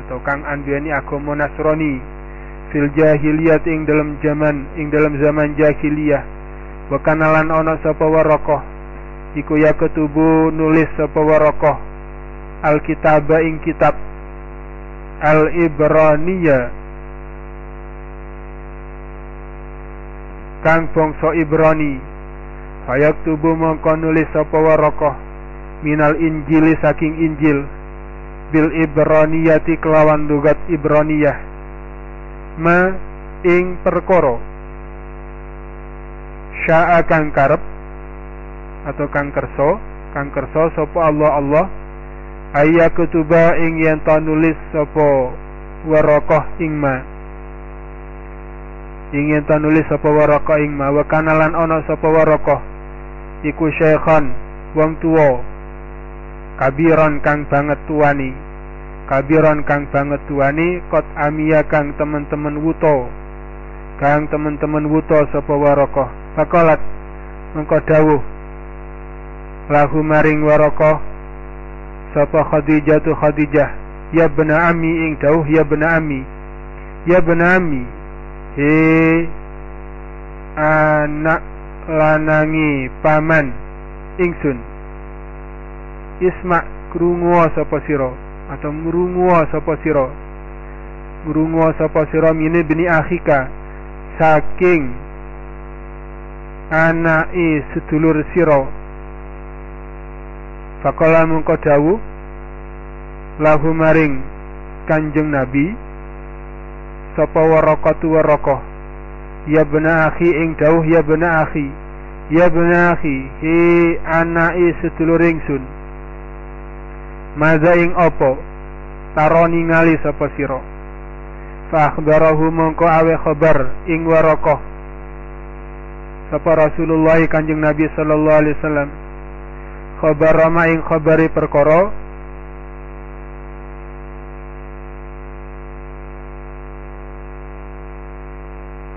Atau kang anduani agama Nasrani. Fil jahiliyat ing dalam zaman ing dalam zaman jahiliyah. Wa kanalan ana sapa warokoh? Iku ya ketubu nulis sapa warokoh alkitab ing kitab. Al ibraniyah kang bangsa Ibrani. Fayak tubuh mongko nulis sapa warokoh minal injili saking injil. Bil ibraniyati kelawan lugat ibraniyah ma ing perkara. Syaa kang karep atau kang kerso kang kerso sapa Allah Allah ayya kutuba ing yen nulis sapa warakoh ing ma. Ing yen nulis sapa warakoh ing ma. Wa kanalan ana sapa warakoh iku syaikhan wong tuwa. Kabiran kang banget tuani kabiran kang banget tuani kot amia kang temen-temen wuto. Kang temen-temen wuto sapa warokoh? Pakolat mengko dawuh. Lahu maring warokoh sapa khadijah tu khadijah ya bena ami ing dawuh ya bena ami ya bena ami he anak lanangi paman ingsun isma krungu sapa sira atau ngrungu sapa sira ngrungu sapa sira mine bini akhika saking anake sedulur sira Fakola mengko dawuh lahu maring Kanjeng Nabi sapa warakatu warakoh ya bena akhi ing dawuh ya bena akhi ya bena akhi he anake sedulur ingsun. Maza ing opo taro ningali sapa sira? Fa akhbarahu mongko awe khabar ing warokoh sapa Rasulullah Kanjeng Nabi sallallahu alaihi wasallam khabar ma ing khabari perkara.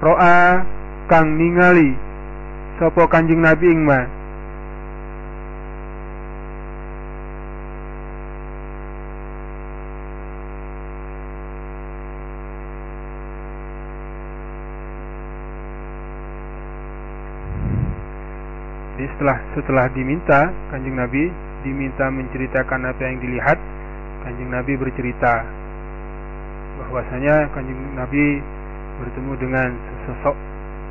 Roa kang ningali sapa Kanjeng Nabi ing ma Jadi setelah setelah diminta kanjeng Nabi diminta menceritakan apa yang dilihat, kanjeng Nabi bercerita bahwasanya kanjeng Nabi bertemu dengan sesosok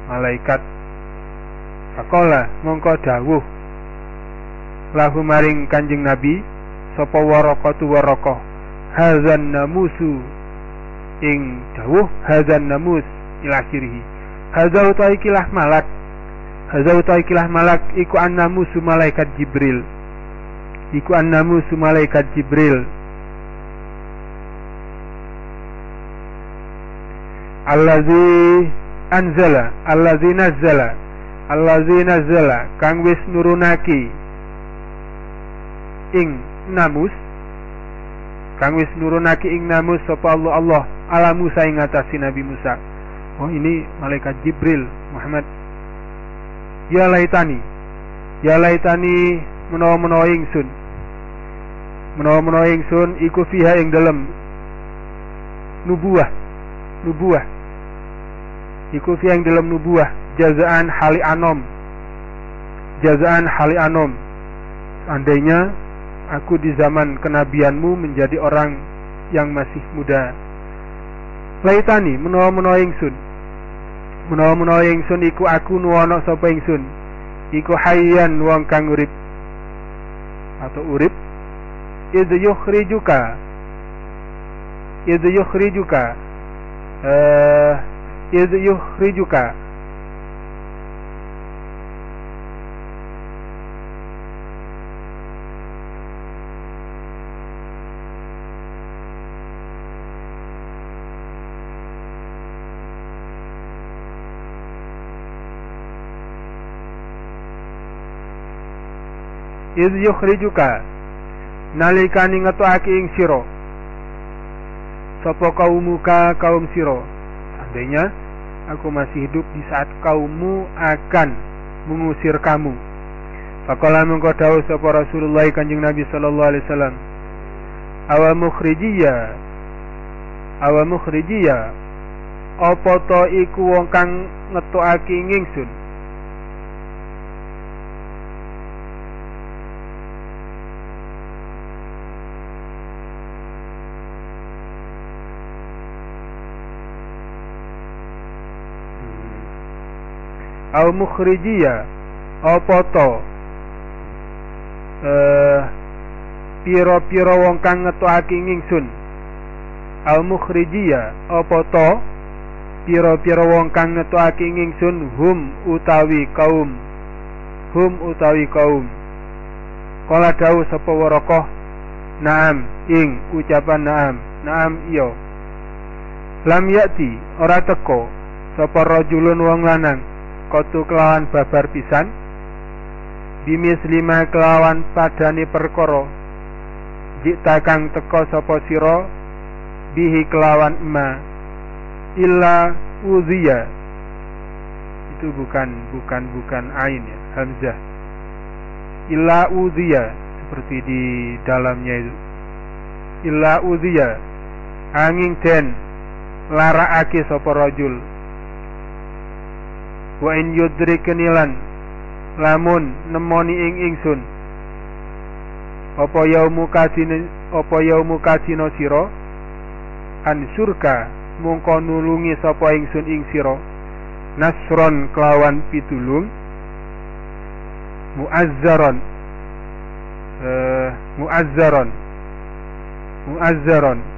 malaikat. Fakola mongko dawuh. Lahu maring kanjeng Nabi sapa tu warokoh? Hazan namusu. Ing dawuh hazan namus ila kirihi hazau taikilah malak Hazau ikilah malak iku annamu su malaikat Jibril. Iku annamu su malaikat Jibril. Allazi anzala, allazi nazzala, allazi nazzala kang wis nurunaki ing namus kang wis nurunaki ing namus sapa Allah Allah ala Musa ing atasi Nabi Musa. Oh ini malaikat Jibril Muhammad ya laitani. Ya laitani menawa-menawa ingsun. Menawa-menawa ingsun iku fiha ing dalem. Nubuah. Nubuah. Iku fiha ing dalem nubuah. Jazaan hali anom. Jazaan hali anom. Seandainya aku di zaman kenabianmu menjadi orang yang masih muda. Laitani menawa-menawa ingsun menawa-menawa ingsun iku aku nuwana sapa ingsun? Iku hayyan wong kang urip. Atau urip? Id yukhrijuka. Id yukhrijuka. Eh id yukhrijuka iz yukhrijuka. Nalikani ngetokake ing sira. Sapa kaumuka kaum sira? Seandainya aku masih hidup di saat kaummu akan mengusir kamu. Faqala mengko sapa Rasulullah Kanjeng Nabi sallallahu alaihi wasallam awa mukhrijiyya? Awa mukhrijiyya? Apa to iku wong kang ngetokake ingsun au mukhrijiyya. Apa to eh pira-pira wong kang ngetokake ingsun al mukhrijiyya. Apa to pira-pira wong kang ngetokake ingsun hum utawi kaum. Hum utawi kaum. Kala dawuh sapa naam ing ucapan naam. Naam iya. Lam yakti ora teko sapa rajulun wong lanang kotu kelawan babar pisan bimis lima kelawan padani perkoro jikta kang teko sopo siro bihi kelawan ma illa uziya. Itu bukan bukan bukan ain ya hamzah. Illa uziya seperti di dalamnya itu. Illa uziya angin den ake sopo rojul wa in yudrikni lan lamun nemoni ing ingsun. Apa yaumu kadine apa yaumu kadina sira? An surga mungko nulungi sapa ingsun ing sira. Nasron kelawan pitulung. Muazzaron. Uh, muazzaron. Muazzaron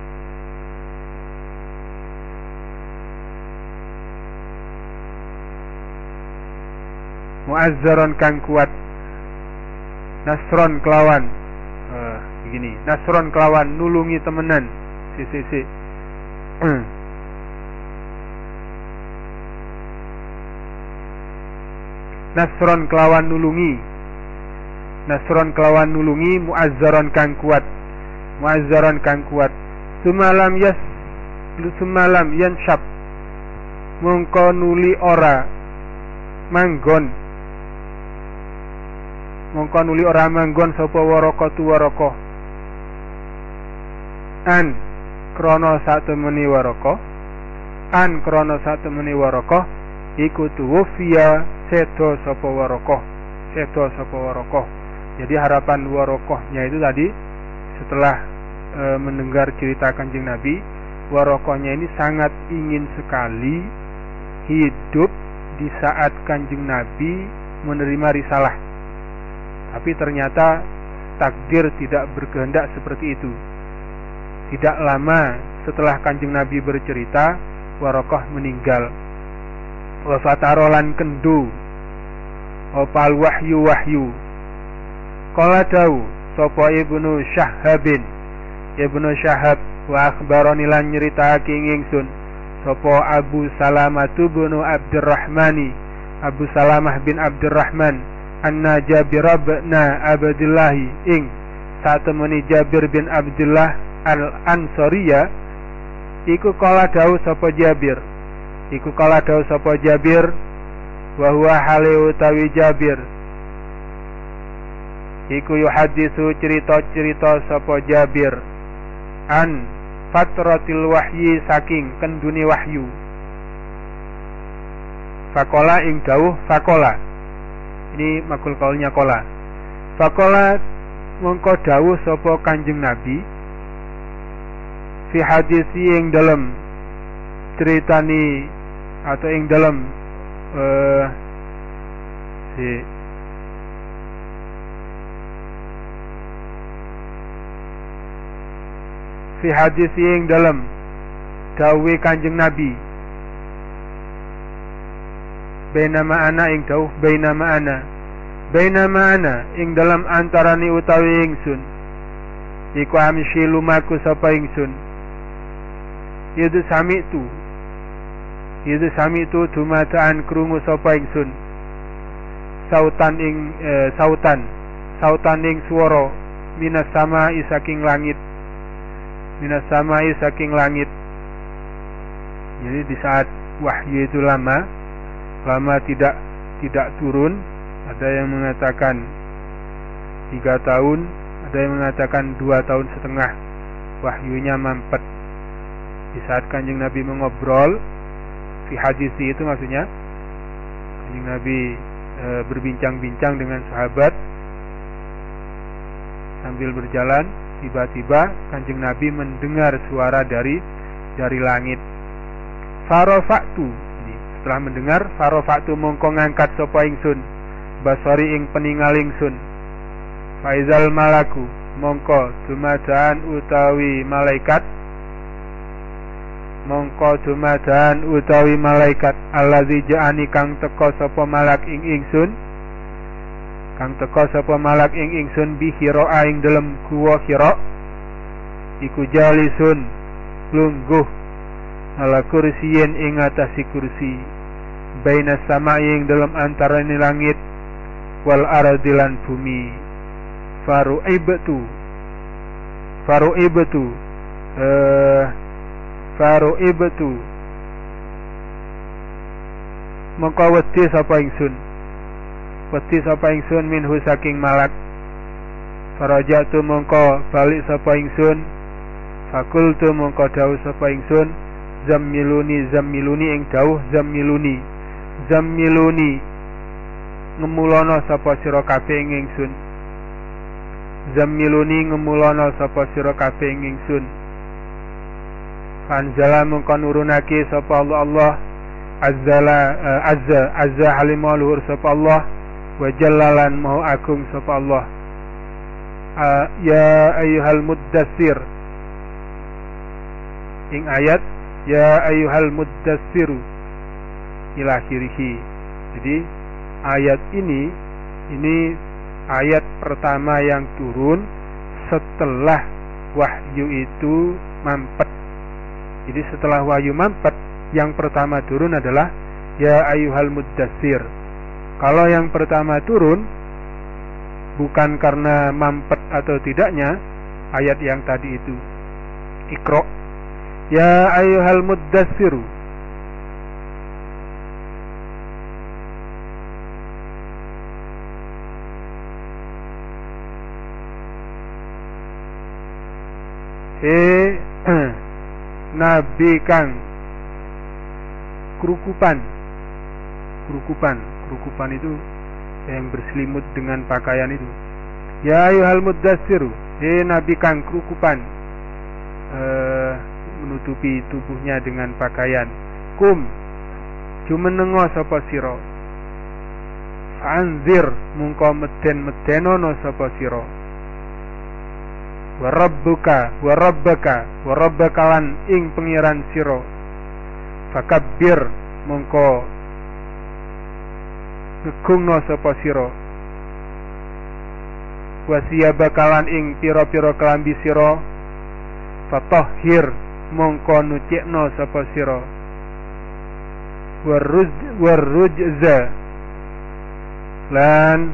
muazzaron kang kuat. Nasron kelawan. Uh, begini. Nasron kelawan nulungi temenan. Si si si. Nasron kelawan nulungi. Nasron kelawan nulungi. Muazzaron kang kuat. Muazzaron kang kuat. Sumalam yas sumalam yanshab. Mongko nuli ora manggon mongko nuli ora manggon sapa waraka waraka. An krana satemeni waraka. An krana satemeni waraka. Iku tuwfiya sedo sapa waraka. Sedo sapa waraka. Jadi harapan warokohnya itu tadi setelah e, mendengar cerita kanjeng Nabi warokohnya ini sangat ingin sekali hidup di saat kanjeng Nabi menerima risalah tapi ternyata takdir tidak berkehendak seperti itu. Tidak lama setelah kanjeng Nabi bercerita, Warokoh meninggal. Wafatarolan kendu, opal wahyu wahyu. Kala dau, sopo ibnu Syahabin, ibnu Syahab wa akhbaroni lan nyeritakake ingsun sopo Abu Salamah bin Abdurrahmani, Abu Salamah bin Abdurrahman anna Jabir bin Abdullah ing satemeni Jabir bin Abdullah al-Ansariya iku kala dawuh sapa Jabir. Iku kala dawuh sapa Jabir wa huwa hale utawi Jabir. Iku yuhadisu cerita-cerita sapa Jabir. An fatratil wahyi saking kenduni wahyu. Fakola ing dawuh fakola ini makul kaulnya kola. Fakola mengko dawuh sapa kanjeng nabi fi hadis yang dalam ceritani atau yang dalam uh, si fi hadis yang dalam dawe kanjeng nabi bainama ana ing dawuh bainama ana bainama ana ing dalam antarane utawi ingsun. Iku amsi lumaku sapa ingsun. Yaitu sami tu yaitu sami tu dumataan krungu sapa ingsun. Sautan ing e, sautan. Sautaning swara. Minas sama saking langit. Minas sama saking langit. Jadi di saat wahyu itu lama lama tidak tidak turun ada yang mengatakan tiga tahun ada yang mengatakan dua tahun setengah wahyunya mampet. Di saat kanjeng Nabi mengobrol fi hadis itu maksudnya kanjeng Nabi e, berbincang-bincang dengan sahabat sambil berjalan tiba-tiba kanjeng Nabi mendengar suara dari dari langit. Farofaktu setelah mendengar farofaktu mongko ngangkat sapa ingsun basari ing peningal ingsun. Faizal malaku mongko dumadaan utawi malaikat. Mongko dumadaan utawi malaikat allazi ja'ani kang teko sapa malak ing ingsun. Kang teko sapa malak ing ingsun bi hira ing dalem guwa hira. Iku jalisun lungguh ala kursiyin ing atasi kursi baina ing dalam antara ini langit wal ardilan bumi. Faru ibtu faru ibtu uh, faru ibtu mongko wedi sapa ingsun? Wedi sapa ingsun minhu saking malak. Farajatu mongko balik sapa ingsun. Fakultu mongko dawuh sapa ingsun. Zammiluni zammiluni ing dawuh zammiluni zammiluni ngemulono sapa sira kabeh ing ingsun. Zammiluni ngemulono sapa sira kabeh ing ingsun. Anjala mongko nurunake sapa Allah Allah. Azzala uh, azza azza halimah luhur sapa Allah. Wa jallalan mau agung sapa Allah. Uh, ya ayyuhal muddassir ing ayat ya ayyuhal muddassiru ila akhirih jadi ayat ini ini ayat pertama yang turun setelah wahyu itu mampet jadi setelah wahyu mampet yang pertama turun adalah ya ayyuhal muddassir kalau yang pertama turun bukan karena mampet atau tidaknya ayat yang tadi itu. Ikro. Ya ayyuhal muddassiru. He Nabi kang kerukupan kerukupan kerukupan itu yang berselimut dengan pakaian itu. Ya ayuhal muddassiru, he nabi kang kerukupan uh, menutupi tubuhnya dengan pakaian. Kum jumenengo sapa sira. Anzir mungko meden-medenono sapa sira. Wa rabbuka wa rabbaka wa rabbaka lan ing pengiran sira. Fakabbir mungko ngegungno sapa sira wasia bakalan ing pira-pira kelambi sira fatahhir mongko nucikno sapa sira waruz warujza lan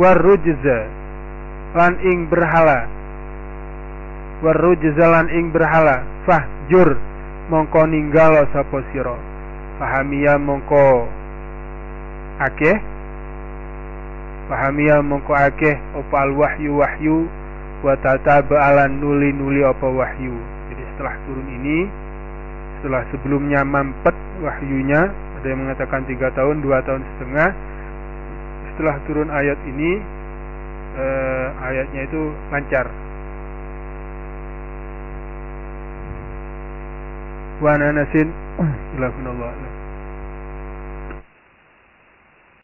warujza lan ing berhala. Warujzalan ing berhala. Fahjur mongko ninggal sapa sira. Fahamia mongko akeh. Fahamia mongko akeh. Apa al wahyu? Wahyu wa tataba'alan nuli-nuli apa wahyu? Jadi setelah turun ini setelah sebelumnya mampet wahyunya ada yang mengatakan tiga tahun dua tahun setengah setelah turun ayat ini eh, ayatnya itu lancar. Wa anasin ilahunallah.